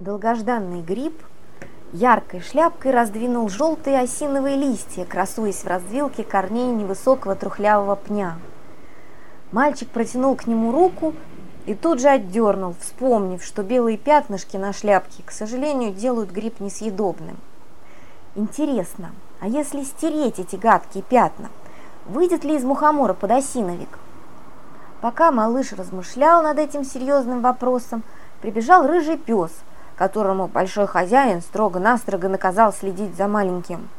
Долгожданный гриб яркой шляпкой раздвинул желтые осиновые листья, красуясь в развилке корней невысокого трухлявого пня. Мальчик протянул к нему руку и тут же отдернул, вспомнив, что белые пятнышки на шляпке, к сожалению, делают гриб несъедобным. Интересно, а если стереть эти гадкие пятна, выйдет ли из мухомора подосиновик? Пока малыш размышлял над этим серьезным вопросом, прибежал рыжий пес – которому большой хозяин строго-настрого наказал следить за маленьким.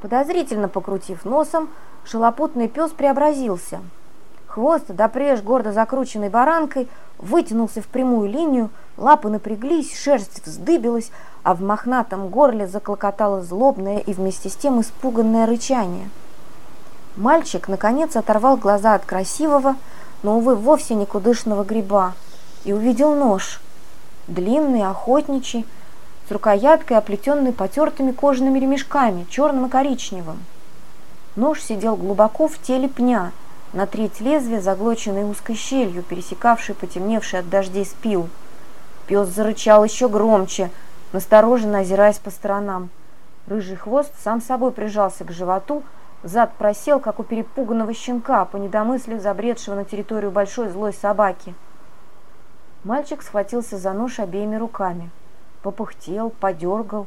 Подозрительно покрутив носом, шалопутный пес преобразился. Хвост, допреж гордо закрученной баранкой, вытянулся в прямую линию, лапы напряглись, шерсть вздыбилась, а в мохнатом горле заклокотало злобное и вместе с тем испуганное рычание. Мальчик, наконец, оторвал глаза от красивого, но, увы, вовсе никудышного гриба и увидел нож – длинный, охотничий, с рукояткой, оплетенной потертыми кожаными ремешками, черным и коричневым. Нож сидел глубоко в теле пня, на треть лезвия, заглоченной узкой щелью, пересекавшей потемневший от дождей спил. Пес зарычал еще громче, настороженно озираясь по сторонам. Рыжий хвост сам собой прижался к животу, зад просел, как у перепуганного щенка, по недомыслию забредшего на территорию большой злой собаки. Мальчик схватился за нож обеими руками. Попыхтел, подергал.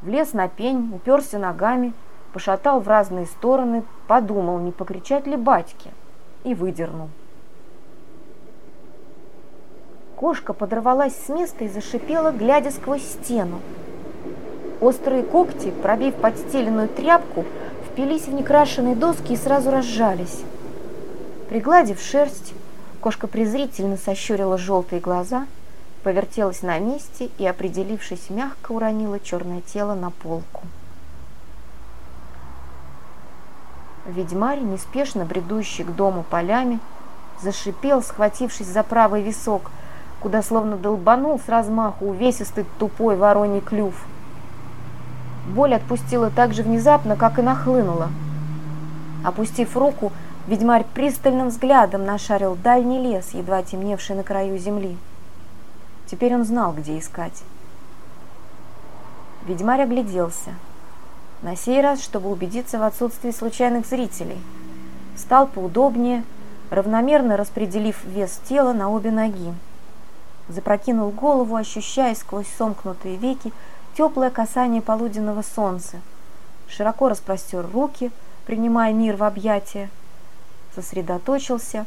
Влез на пень, уперся ногами, пошатал в разные стороны, подумал, не покричать ли батьке, и выдернул. Кошка подорвалась с места и зашипела, глядя сквозь стену. Острые когти, пробив подстеленную тряпку, впились в некрашенные доски и сразу разжались. Пригладив шерсть, Кошка презрительно сощурила желтые глаза, повертелась на месте и, определившись, мягко уронила черное тело на полку. Ведьмарь, неспешно бредущий к дому полями, зашипел, схватившись за правый висок, куда словно долбанул с размаху увесистый тупой вороний клюв. Боль отпустила так же внезапно, как и нахлынула. Опустив руку, Ведьмарь пристальным взглядом нашарил дальний лес, едва темневший на краю земли. Теперь он знал, где искать. Ведьмарь огляделся. На сей раз, чтобы убедиться в отсутствии случайных зрителей. Встал поудобнее, равномерно распределив вес тела на обе ноги. Запрокинул голову, ощущая сквозь сомкнутые веки теплое касание полуденного солнца. Широко распростер руки, принимая мир в объятия, сосредоточился,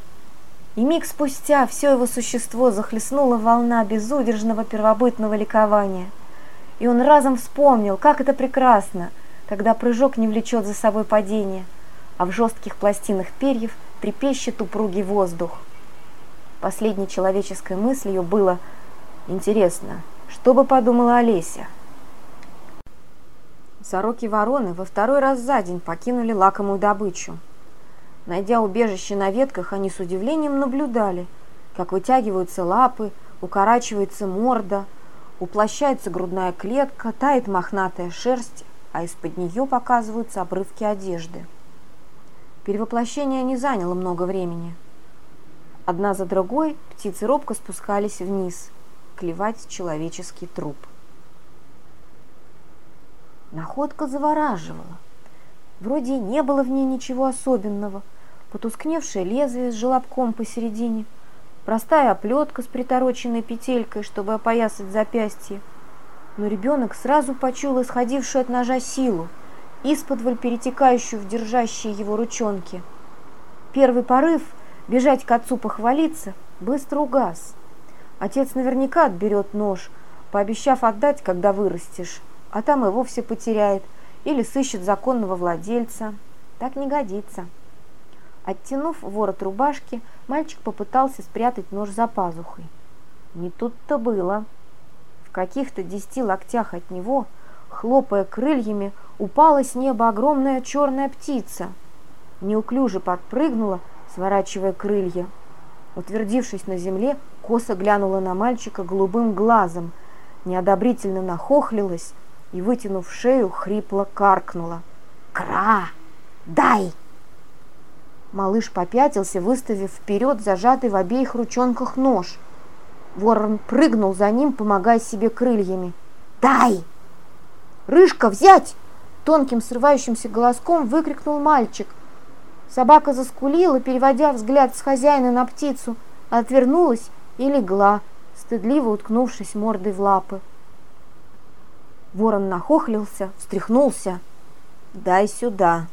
и миг спустя все его существо захлестнула волна безудержного первобытного ликования. И он разом вспомнил, как это прекрасно, когда прыжок не влечет за собой падение, а в жестких пластинах перьев трепещет упругий воздух. Последней человеческой мыслью было «Интересно, что бы подумала Олеся?» Сороки-вороны во второй раз за день покинули лакомую добычу – Найдя убежище на ветках, они с удивлением наблюдали, как вытягиваются лапы, укорачивается морда, уплощается грудная клетка, тает мохнатая шерсть, а из-под нее показываются обрывки одежды. Перевоплощение не заняло много времени. Одна за другой птицы робко спускались вниз, клевать человеческий труп. Находка завораживала. Вроде и не было в ней ничего особенного – потускневшее лезвие с желобком посередине, простая оплетка с притороченной петелькой, чтобы опоясать запястье. Но ребенок сразу почул исходившую от ножа силу, исподволь перетекающую в держащие его ручонки. Первый порыв – бежать к отцу похвалиться – быстро угас. Отец наверняка отберет нож, пообещав отдать, когда вырастешь, а там и вовсе потеряет или сыщет законного владельца. Так не годится. Оттянув ворот рубашки, мальчик попытался спрятать нож за пазухой. Не тут-то было. В каких-то десяти локтях от него, хлопая крыльями, упала с неба огромная черная птица. Неуклюже подпрыгнула, сворачивая крылья. Утвердившись на земле, косо глянула на мальчика голубым глазом, неодобрительно нахохлилась и, вытянув шею, хрипло каркнула. «Кра! Дай!» Малыш попятился, выставив вперед зажатый в обеих ручонках нож. Ворон прыгнул за ним, помогая себе крыльями. «Дай!» «Рыжка, взять!» Тонким срывающимся голоском выкрикнул мальчик. Собака заскулила, переводя взгляд с хозяина на птицу, отвернулась и легла, стыдливо уткнувшись мордой в лапы. Ворон нахохлился, встряхнулся. «Дай сюда!»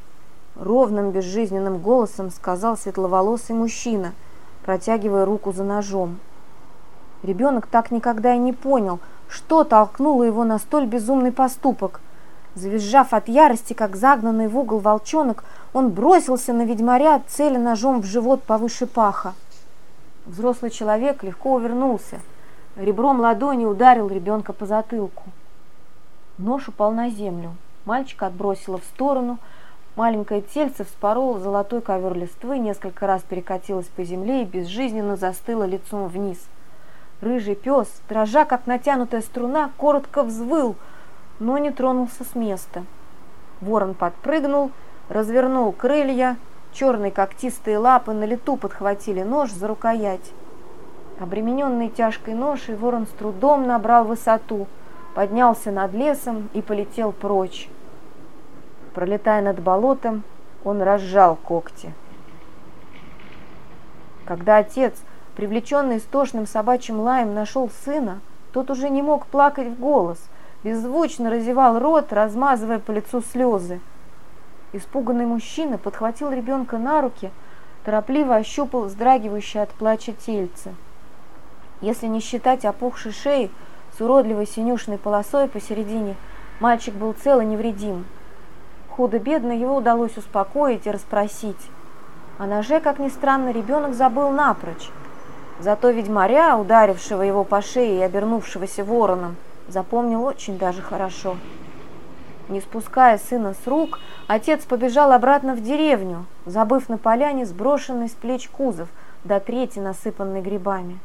Ровным безжизненным голосом сказал светловолосый мужчина, протягивая руку за ножом. Ребенок так никогда и не понял, что толкнуло его на столь безумный поступок. Завизжав от ярости, как загнанный в угол волчонок, он бросился на ведьмаря, целя ножом в живот повыше паха. Взрослый человек легко увернулся. Ребром ладони ударил ребенка по затылку. Нож упал на землю. Мальчика отбросило в сторону. Маленькое тельце вспороло золотой ковер листвы, несколько раз перекатилось по земле и безжизненно застыло лицом вниз. Рыжий пес, дрожа как натянутая струна, коротко взвыл – но не тронулся с места. Ворон подпрыгнул, развернул крылья, черные когтистые лапы на лету подхватили нож за рукоять. Обремененный тяжкой ношей, ворон с трудом набрал высоту, поднялся над лесом и полетел прочь. Пролетая над болотом, он разжал когти. Когда отец, привлеченный истошным собачьим лаем, нашел сына, тот уже не мог плакать в голос – беззвучно разевал рот, размазывая по лицу слезы. Испуганный мужчина подхватил ребенка на руки, торопливо ощупал вздрагивающее от плача тельце. Если не считать опухшей шеи с уродливой синюшной полосой посередине, мальчик был цел и невредим. Худо-бедно его удалось успокоить и расспросить. О ноже, как ни странно, ребенок забыл напрочь. Зато ведьмаря, ударившего его по шее и обернувшегося вороном, запомнил очень даже хорошо. Не спуская сына с рук, отец побежал обратно в деревню, забыв на поляне сброшенный с плеч кузов, до трети насыпанный грибами.